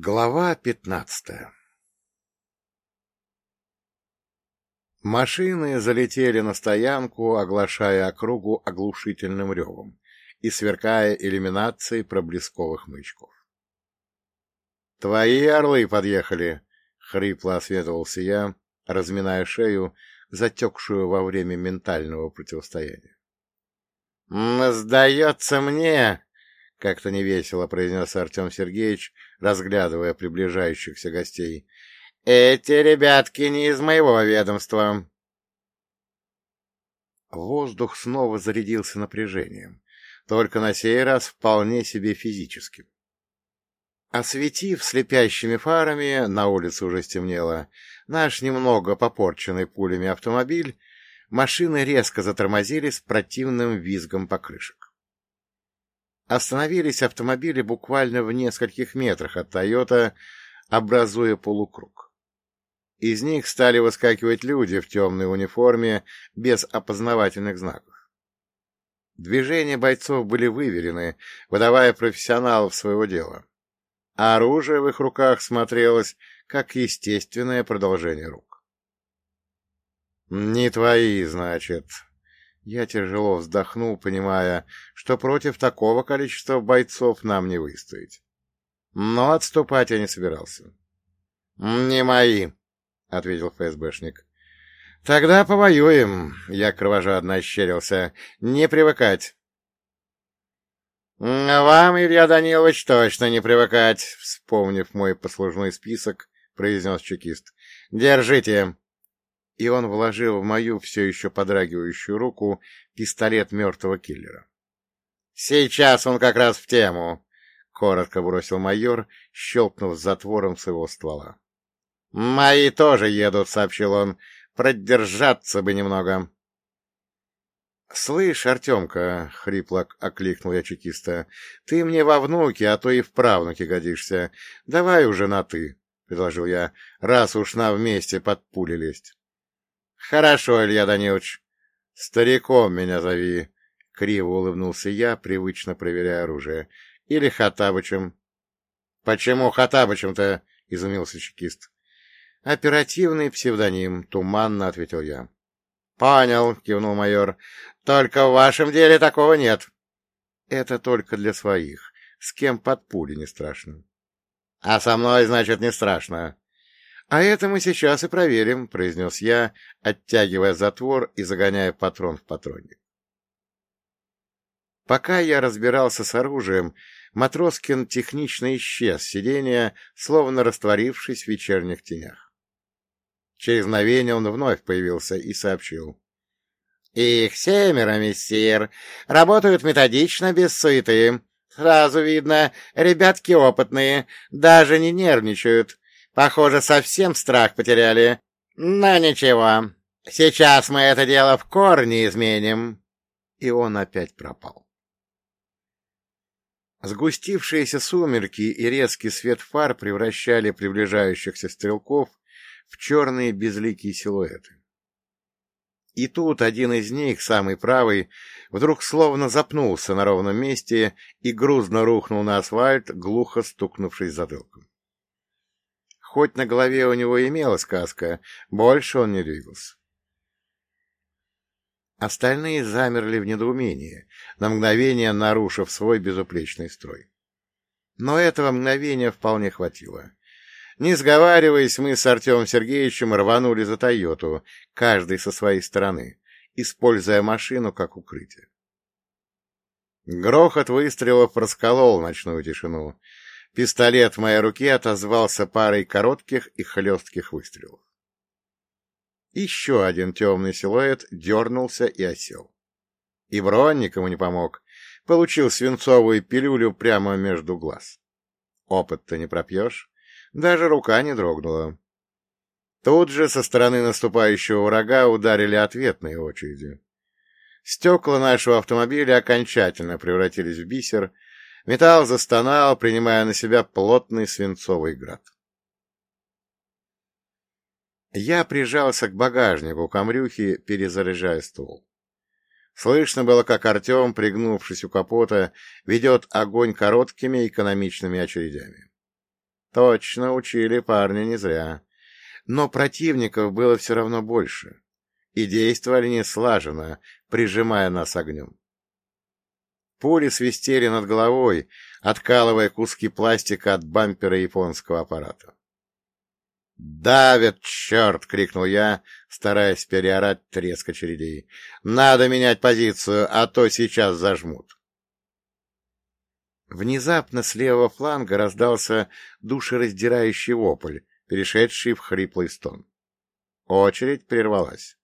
Глава пятнадцатая Машины залетели на стоянку, оглашая округу оглушительным ревом и сверкая иллюминацией проблесковых мычков. — Твои орлы подъехали! — хрипло осветовался я, разминая шею, затекшую во время ментального противостояния. — Сдается мне, — как-то невесело произнес Артем Сергеевич, разглядывая приближающихся гостей. — Эти ребятки не из моего ведомства. Воздух снова зарядился напряжением, только на сей раз вполне себе физическим. Осветив слепящими фарами, на улице уже стемнело, наш немного попорченный пулями автомобиль, машины резко затормозили с противным визгом покрышек. Остановились автомобили буквально в нескольких метрах от «Тойота», образуя полукруг. Из них стали выскакивать люди в темной униформе без опознавательных знаков. Движения бойцов были выверены, выдавая профессионалов своего дела. А оружие в их руках смотрелось как естественное продолжение рук. «Не твои, значит», я тяжело вздохнул, понимая, что против такого количества бойцов нам не выстоять. Но отступать я не собирался. — Не мои, — ответил ФСБшник. — Тогда повоюем, — я кровожадно ощерился. — Не привыкать. — Вам, Илья Данилович, точно не привыкать, — вспомнив мой послужной список, произнес чекист. — Держите и он вложил в мою все еще подрагивающую руку пистолет мертвого киллера. — Сейчас он как раз в тему! — коротко бросил майор, щелкнув затвором своего ствола. — Мои тоже едут, — сообщил он. — Продержаться бы немного. — Слышь, Артемка, — хрипло окликнул я чекиста, — ты мне во внуке, а то и в правнуке годишься. Давай уже на «ты», — предложил я, — раз уж на вместе под пули лезть. — Хорошо, Илья Данилович. — Стариком меня зови, — криво улыбнулся я, привычно проверяя оружие. — Или Хатабычем. — Почему Хатабычем-то? — изумился чекист. — Оперативный псевдоним, — туманно ответил я. — Понял, — кивнул майор. — Только в вашем деле такого нет. — Это только для своих. С кем под пули не страшно. — А со мной, значит, не страшно. — А это мы сейчас и проверим, — произнес я, оттягивая затвор и загоняя патрон в патронник. Пока я разбирался с оружием, Матроскин технично исчез с сиденья, словно растворившись в вечерних тенях. Через мгновение он вновь появился и сообщил. — Их семеро, мессир. Работают методично, без суеты. Сразу видно, ребятки опытные, даже не нервничают. Похоже, совсем страх потеряли. Но ничего, сейчас мы это дело в корне изменим. И он опять пропал. Сгустившиеся сумерки и резкий свет фар превращали приближающихся стрелков в черные безликие силуэты. И тут один из них, самый правый, вдруг словно запнулся на ровном месте и грузно рухнул на асфальт, глухо стукнувшись затылком. Хоть на голове у него имела сказка, больше он не двигался. Остальные замерли в недоумении, на мгновение нарушив свой безупречный строй. Но этого мгновения вполне хватило. Не сговариваясь, мы с Артемом Сергеевичем рванули за Тойоту, каждый со своей стороны, используя машину как укрытие. Грохот выстрелов расколол ночную тишину, Пистолет в моей руке отозвался парой коротких и хлестких выстрелов. Еще один темный силуэт дернулся и осел. И бронь никому не помог. Получил свинцовую пилюлю прямо между глаз. Опыт-то не пропьешь. Даже рука не дрогнула. Тут же со стороны наступающего врага ударили ответные очереди. Стекла нашего автомобиля окончательно превратились в бисер, Металл застонал, принимая на себя плотный свинцовый град. Я прижался к багажнику камрюхи, перезаряжая ствол. Слышно было, как Артем, пригнувшись у капота, ведет огонь короткими экономичными очередями. Точно учили парня не зря. Но противников было все равно больше, и действовали не слаженно, прижимая нас огнем. Пули свистели над головой, откалывая куски пластика от бампера японского аппарата. «Давит, черт!» — крикнул я, стараясь переорать треск очередей. «Надо менять позицию, а то сейчас зажмут». Внезапно с левого фланга раздался душераздирающий вопль, перешедший в хриплый стон. Очередь прервалась.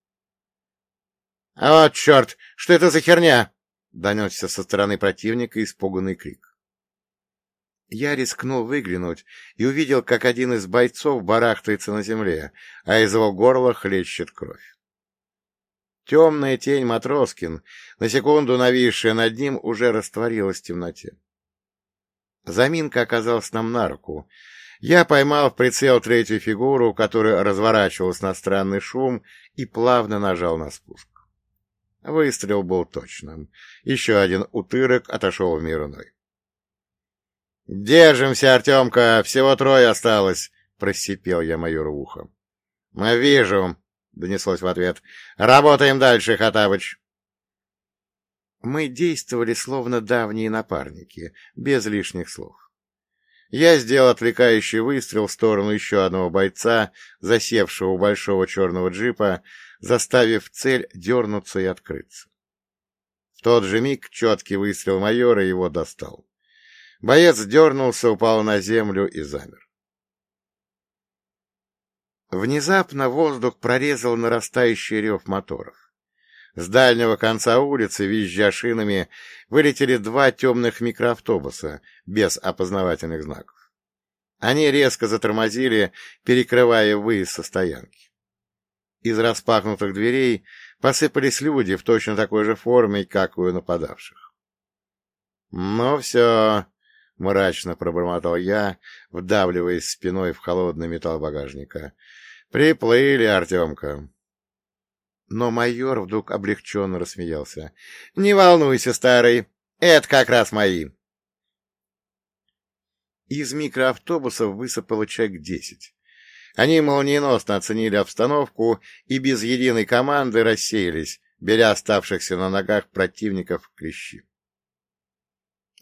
— А черт! Что это за херня? — донесся со стороны противника испуганный крик. Я рискнул выглянуть и увидел, как один из бойцов барахтается на земле, а из его горла хлещет кровь. Темная тень Матроскин, на секунду нависшая над ним, уже растворилась в темноте. Заминка оказалась нам на руку. Я поймал в прицел третью фигуру, которая разворачивалась на странный шум, и плавно нажал на спуск. Выстрел был точным. Еще один утырок отошел в мир иной. — Держимся, Артемка, всего трое осталось, — просипел я майору в ухо. — Вижу, — донеслось в ответ. — Работаем дальше, Хатабыч. Мы действовали словно давние напарники, без лишних слов. Я сделал отвлекающий выстрел в сторону еще одного бойца, засевшего у большого черного джипа, заставив цель дернуться и открыться. В тот же миг четкий выстрел майора его достал. Боец дернулся, упал на землю и замер. Внезапно воздух прорезал нарастающий рев моторов. С дальнего конца улицы, визжа шинами, вылетели два темных микроавтобуса без опознавательных знаков. Они резко затормозили, перекрывая выезд со стоянки. Из распахнутых дверей посыпались люди в точно такой же форме, как у нападавших. — Ну все, — мрачно пробормотал я, вдавливаясь спиной в холодный металл багажника. — Приплыли, Артемка. Но майор вдруг облегченно рассмеялся. — Не волнуйся, старый, это как раз мои. Из микроавтобусов высыпало человек десять. Они молниеносно оценили обстановку и без единой команды рассеялись, беря оставшихся на ногах противников в клещи.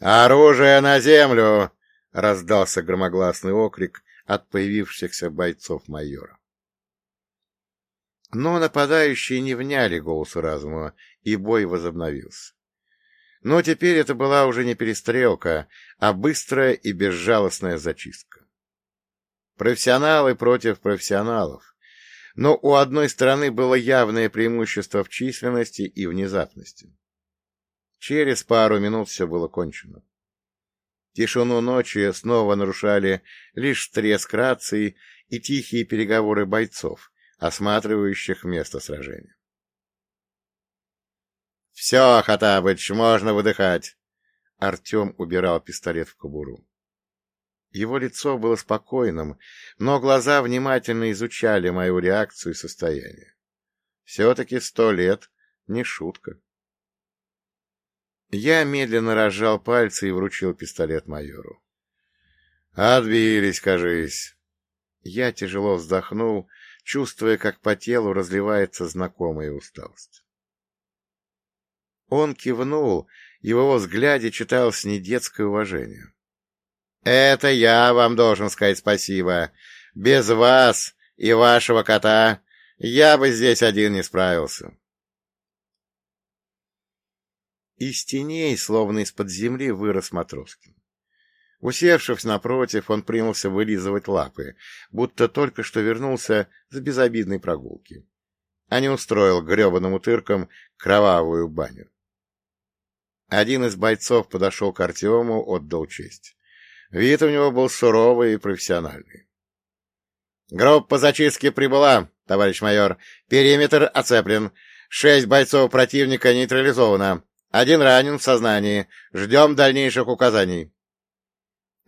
«Оружие на землю!» — раздался громогласный окрик от появившихся бойцов майора. Но нападающие не вняли голосу разума, и бой возобновился. Но теперь это была уже не перестрелка, а быстрая и безжалостная зачистка. Профессионалы против профессионалов. Но у одной стороны было явное преимущество в численности и внезапности. Через пару минут все было кончено. Тишину ночи снова нарушали лишь треск рации и тихие переговоры бойцов, осматривающих место сражения. — Все, Хатабыч, можно выдыхать. Артем убирал пистолет в кобуру. Его лицо было спокойным, но глаза внимательно изучали мою реакцию и состояние. Все-таки сто лет — не шутка. Я медленно разжал пальцы и вручил пистолет майору. — Отбились, кажись. Я тяжело вздохнул чувствуя, как по телу разливается знакомая усталость. Он кивнул, и в его взгляде читалось недетское уважение. — Это я вам должен сказать спасибо. Без вас и вашего кота я бы здесь один не справился. Из теней, словно из-под земли, вырос Матроскин. Усевшись напротив, он принялся вылизывать лапы, будто только что вернулся с безобидной прогулки, а не устроил гребаным утырком кровавую баню. Один из бойцов подошел к Артему, отдал честь. Вид у него был суровый и профессиональный. — Группа зачистки прибыла, товарищ майор. Периметр оцеплен. Шесть бойцов противника нейтрализовано. Один ранен в сознании. Ждем дальнейших указаний.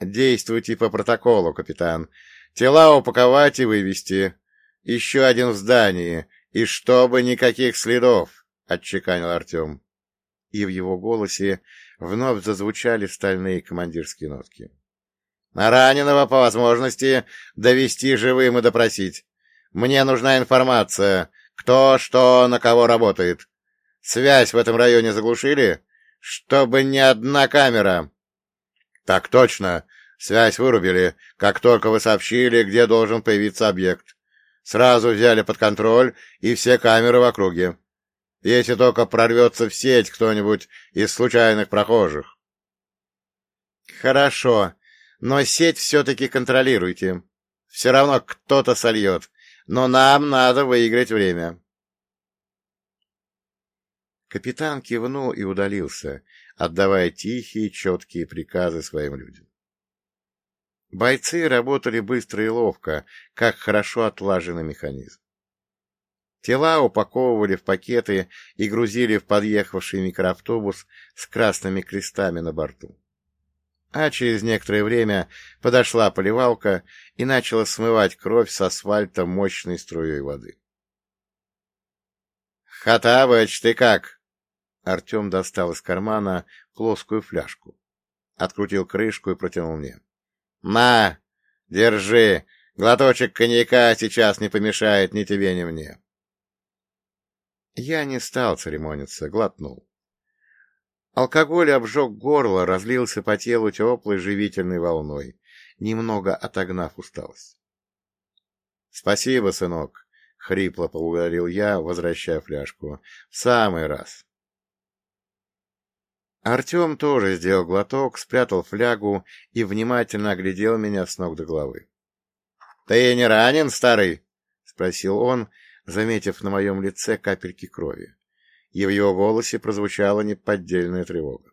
Действуйте по протоколу, капитан. Тела упаковать и вывести. Еще один в здании. И чтобы никаких следов, — отчеканил Артем. И в его голосе вновь зазвучали стальные командирские нотки. А раненого, по возможности, довести живым и допросить. Мне нужна информация, кто, что, на кого работает. Связь в этом районе заглушили? Чтобы ни одна камера. Так точно. Связь вырубили, как только вы сообщили, где должен появиться объект. Сразу взяли под контроль и все камеры в округе. Если только прорвется в сеть кто-нибудь из случайных прохожих. Хорошо, но сеть все-таки контролируйте. Все равно кто-то сольет, но нам надо выиграть время. Капитан кивнул и удалился, отдавая тихие, четкие приказы своим людям. Бойцы работали быстро и ловко, как хорошо отлаженный механизм. Тела упаковывали в пакеты и грузили в подъехавший микроавтобус с красными крестами на борту. А через некоторое время подошла поливалка и начала смывать кровь с асфальта мощной струей воды. — Хатабыч, ты как? Артем достал из кармана плоскую фляжку, открутил крышку и протянул мне. «На, держи, глоточек коньяка сейчас не помешает ни тебе, ни мне». Я не стал церемониться, глотнул. Алкоголь обжег горло, разлился по телу теплой живительной волной, немного отогнав усталость. — Спасибо, сынок, — хрипло поблагодарил я, возвращая фляжку. — В самый раз. Артем тоже сделал глоток, спрятал флягу и внимательно оглядел меня с ног до головы. — Ты не ранен, старый? — спросил он, заметив на моем лице капельки крови. И в его голосе прозвучала неподдельная тревога.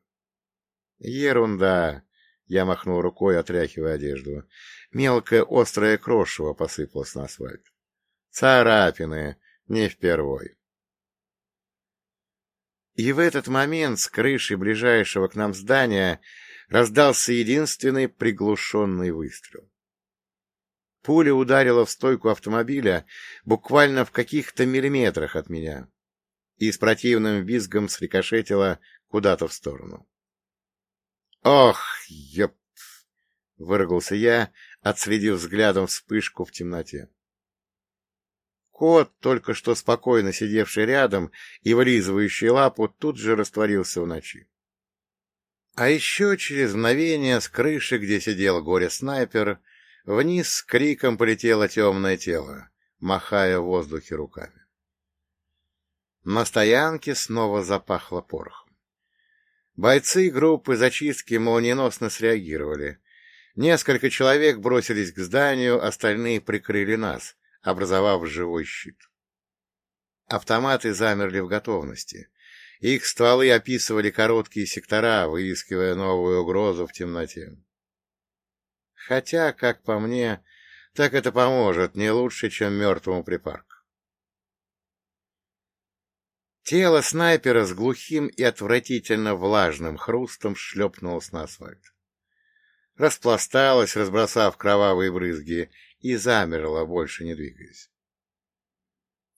— Ерунда! — я махнул рукой, отряхивая одежду. Мелкое острое крошево посыпалось на асфальт. — Царапины, не впервой. И в этот момент с крыши ближайшего к нам здания раздался единственный приглушенный выстрел. Пуля ударила в стойку автомобиля буквально в каких-то миллиметрах от меня и с противным визгом срикошетила куда-то в сторону. «Ох, ёп!» — выругался я, отследив взглядом вспышку в темноте. Кот, только что спокойно сидевший рядом и вылизывающий лапу, тут же растворился в ночи. А еще через мгновение с крыши, где сидел горе-снайпер, вниз с криком полетело темное тело, махая в воздухе руками. На стоянке снова запахло порохом. Бойцы группы зачистки молниеносно среагировали. Несколько человек бросились к зданию, остальные прикрыли нас, образовав живой щит. Автоматы замерли в готовности. Их стволы описывали короткие сектора, выискивая новую угрозу в темноте. Хотя, как по мне, так это поможет не лучше, чем мертвому припарк. Тело снайпера с глухим и отвратительно влажным хрустом шлепнулось на асфальт. Распласталось, разбросав кровавые брызги, и замерла, больше не двигаясь.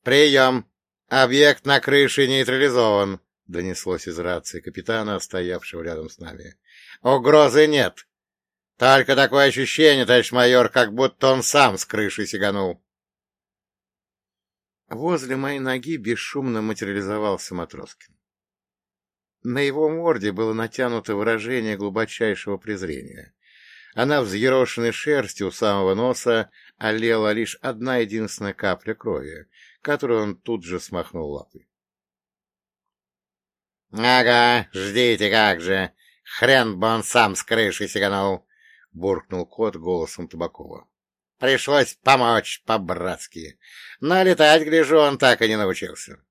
«Прием! Объект на крыше нейтрализован!» — донеслось из рации капитана, стоявшего рядом с нами. «Угрозы нет! Только такое ощущение, товарищ майор, как будто он сам с крыши сиганул!» Возле моей ноги бесшумно материализовался Матроскин. На его морде было натянуто выражение глубочайшего презрения, а на взъерошенной шерсти у самого носа олела лишь одна единственная капля крови, которую он тут же смахнул лапой. — Ага, ждите как же! Хрен бы он сам с крыши сиганул! — буркнул кот голосом Табакова. — Пришлось помочь по-братски. Но летать, гляжу, он так и не научился.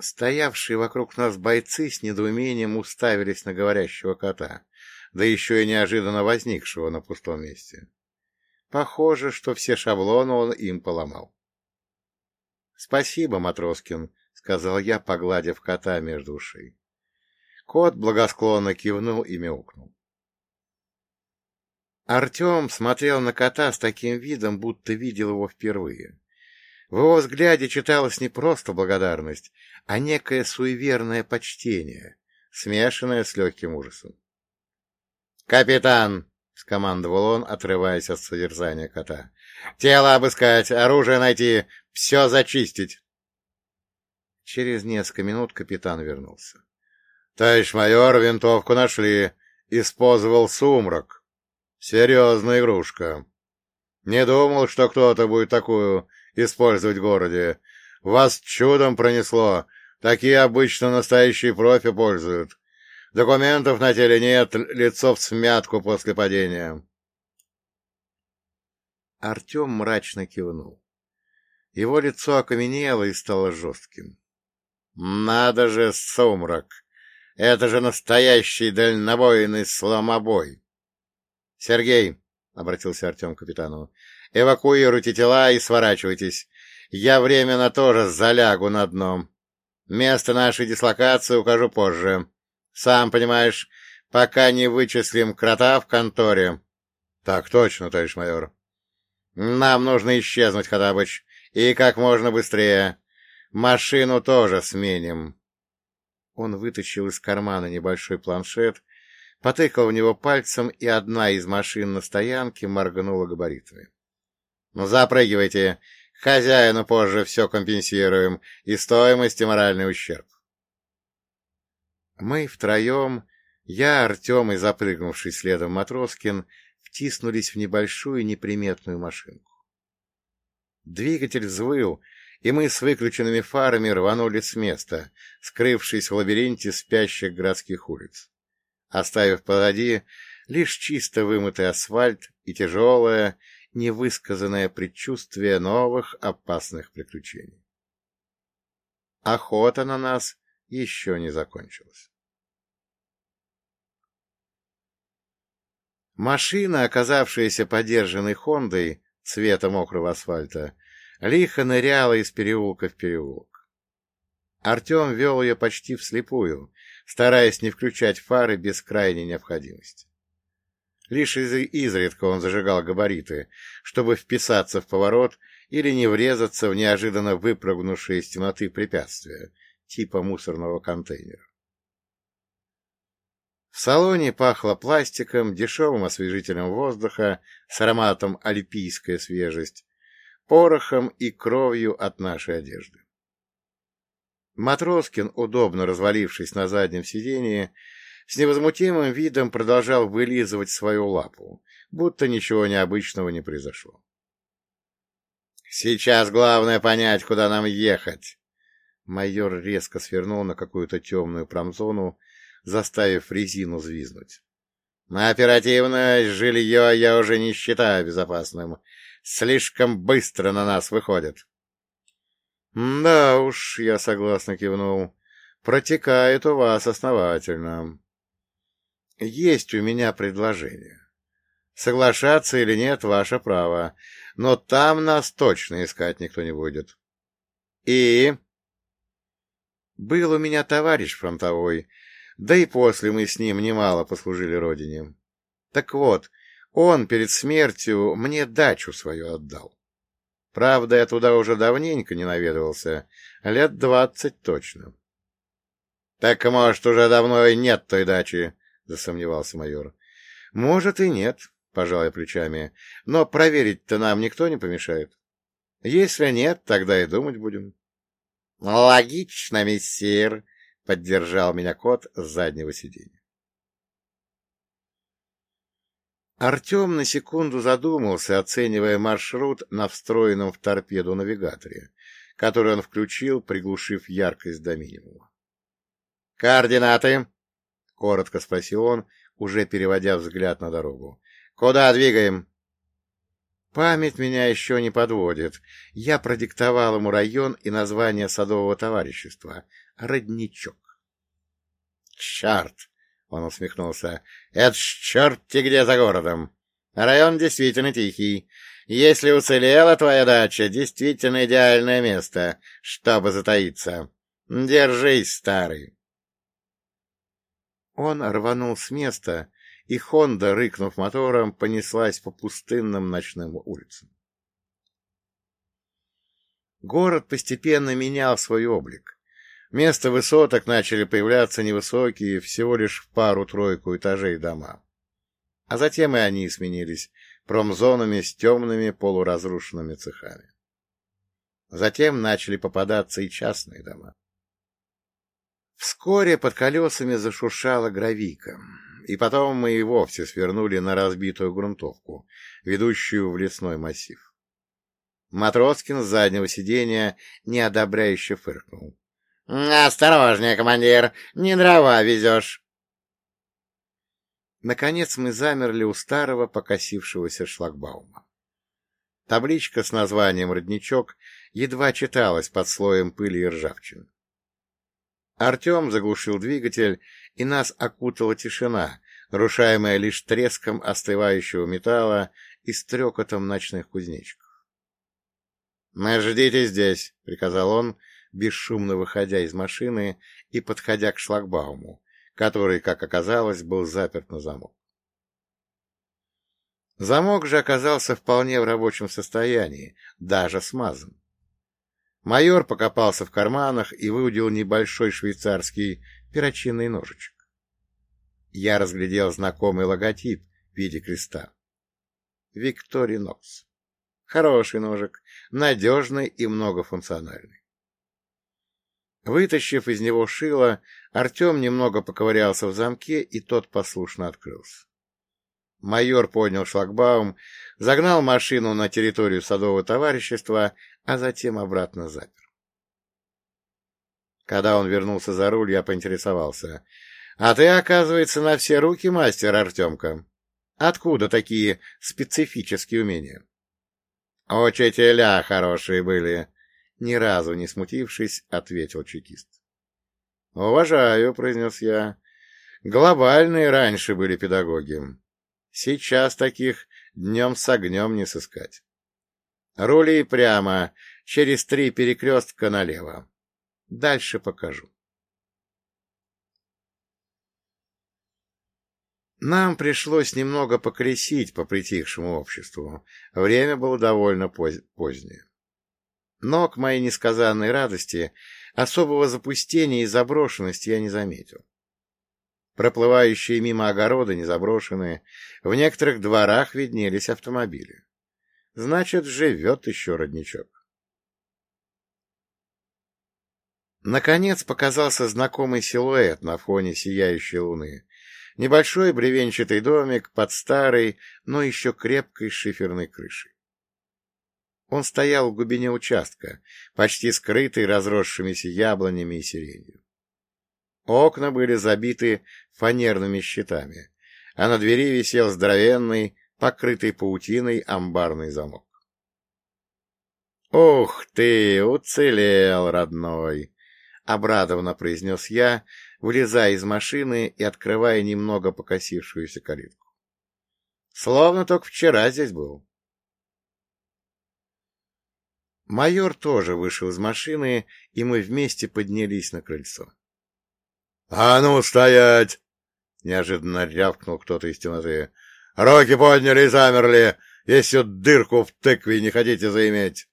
Стоявшие вокруг нас бойцы с недоумением уставились на говорящего кота — да еще и неожиданно возникшего на пустом месте. Похоже, что все шаблоны он им поломал. — Спасибо, Матроскин, — сказал я, погладив кота между ушей. Кот благосклонно кивнул и мяукнул. Артем смотрел на кота с таким видом, будто видел его впервые. В его взгляде читалась не просто благодарность, а некое суеверное почтение, смешанное с легким ужасом. «Капитан!» — скомандовал он, отрываясь от содержания кота. «Тело обыскать, оружие найти, все зачистить!» Через несколько минут капитан вернулся. — Товарищ майор, винтовку нашли. Использовал сумрак. Серьезная игрушка. Не думал, что кто-то будет такую использовать в городе. Вас чудом пронесло. Такие обычно настоящие профи пользуют. Документов на теле нет, лицо в смятку после падения. Артем мрачно кивнул. Его лицо окаменело и стало жестким. Надо же, сумрак! Это же настоящий дальнобойный сломобой! Сергей, — обратился Артем к капитану, — эвакуируйте тела и сворачивайтесь. Я временно тоже залягу на дно. Место нашей дислокации укажу позже. Сам понимаешь, пока не вычислим крота в конторе. — Так точно, товарищ майор. — Нам нужно исчезнуть, Хатабыч, и как можно быстрее. Машину тоже сменим. Он вытащил из кармана небольшой планшет, потыкал в него пальцем, и одна из машин на стоянке моргнула габаритами. — Ну, запрыгивайте. Хозяину позже все компенсируем, и стоимость, и моральный ущерб. Мы втроем, я, Артем и запрыгнувший следом Матроскин, втиснулись в небольшую неприметную машинку. Двигатель взвыл, и мы с выключенными фарами рванули с места, скрывшись в лабиринте спящих городских улиц, оставив позади лишь чисто вымытый асфальт и тяжелое, невысказанное предчувствие новых опасных приключений. Охота на нас еще не закончилась. Машина, оказавшаяся подержанной Хондой цвета мокрого асфальта, лихо ныряла из переулка в переулок. Артем вел ее почти вслепую, стараясь не включать фары без крайней необходимости. Лишь из изредка он зажигал габариты, чтобы вписаться в поворот или не врезаться в неожиданно выпрыгнувшие из темноты препятствия, типа мусорного контейнера. В салоне пахло пластиком, дешевым освежителем воздуха с ароматом альпийская свежесть, порохом и кровью от нашей одежды. Матроскин, удобно развалившись на заднем сидении, с невозмутимым видом продолжал вылизывать свою лапу, будто ничего необычного не произошло. «Сейчас главное понять, куда нам ехать!» Майор резко свернул на какую-то темную промзону, заставив резину взвизнуть. «На оперативное жилье я уже не считаю безопасным. Слишком быстро на нас выходят. — Да уж, я согласно кивнул. Протекает у вас основательно. Есть у меня предложение. Соглашаться или нет — ваше право, но там нас точно искать никто не будет. И... Был у меня товарищ фронтовой, да и после мы с ним немало послужили родине. Так вот, он перед смертью мне дачу свою отдал. Правда, я туда уже давненько не наведывался, лет двадцать точно. — Так, может, уже давно и нет той дачи, — засомневался майор. — Может, и нет, — пожал я плечами, — но проверить-то нам никто не помешает. Если нет, тогда и думать будем. — Логично, мессир, — поддержал меня кот с заднего сиденья. Артем на секунду задумался, оценивая маршрут на встроенном в торпеду навигаторе, который он включил, приглушив яркость до минимума. «Координаты?» — коротко спросил он, уже переводя взгляд на дорогу. «Куда двигаем?» Память меня еще не подводит. Я продиктовал ему район и название садового товарищества — «Родничок». «Черт!» Он усмехнулся. — Это ж черти где за городом. Район действительно тихий. Если уцелела твоя дача, действительно идеальное место, чтобы затаиться. Держись, старый. Он рванул с места, и Хонда, рыкнув мотором, понеслась по пустынным ночным улицам. Город постепенно менял свой облик. Вместо высоток начали появляться невысокие, всего лишь в пару-тройку этажей дома. А затем и они сменились промзонами с темными полуразрушенными цехами. Затем начали попадаться и частные дома. Вскоре под колесами зашуршала гравийка, и потом мы и вовсе свернули на разбитую грунтовку, ведущую в лесной массив. Матроскин с заднего сиденья неодобряюще фыркнул. — Осторожнее, командир, не дрова везешь. Наконец мы замерли у старого покосившегося шлагбаума. Табличка с названием «Родничок» едва читалась под слоем пыли и ржавчины. Артем заглушил двигатель, и нас окутала тишина, нарушаемая лишь треском остывающего металла и стрекотом ночных кузнечиков. — ждите здесь, — приказал он, бесшумно выходя из машины и подходя к шлагбауму, который, как оказалось, был заперт на замок. Замок же оказался вполне в рабочем состоянии, даже смазан. Майор покопался в карманах и выудил небольшой швейцарский перочинный ножичек. Я разглядел знакомый логотип в виде креста. Викторинокс. Хороший ножик, надежный и многофункциональный. Вытащив из него шило, Артем немного поковырялся в замке, и тот послушно открылся. Майор поднял шлагбаум, загнал машину на территорию садового товарищества, а затем обратно запер. Когда он вернулся за руль, я поинтересовался. — А ты, оказывается, на все руки мастер, Артемка. Откуда такие специфические умения? — Учителя хорошие были, — ни разу не смутившись, ответил чекист. — Уважаю, — произнес я. — Глобальные раньше были педагоги. Сейчас таких днем с огнем не сыскать. Рули прямо, через три перекрестка налево. Дальше покажу. Нам пришлось немного покресить по притихшему обществу. Время было довольно поз позднее. Но, к моей несказанной радости, особого запустения и заброшенности я не заметил. Проплывающие мимо огороды незаброшенные, в некоторых дворах виднелись автомобили. Значит, живет еще родничок. Наконец показался знакомый силуэт на фоне сияющей луны. Небольшой бревенчатый домик под старой, но еще крепкой шиферной крышей. Он стоял в глубине участка, почти скрытый разросшимися яблонями и сиренью. Окна были забиты фанерными щитами, а на двери висел здоровенный, покрытый паутиной амбарный замок. — Ух ты, уцелел, родной! — обрадованно произнес я, вылезая из машины и открывая немного покосившуюся калитку. Словно только вчера здесь был. Майор тоже вышел из машины, и мы вместе поднялись на крыльцо. — А ну, стоять! — неожиданно рявкнул кто-то из темноты. — Руки подняли и замерли, если дырку в тыкве не хотите заиметь.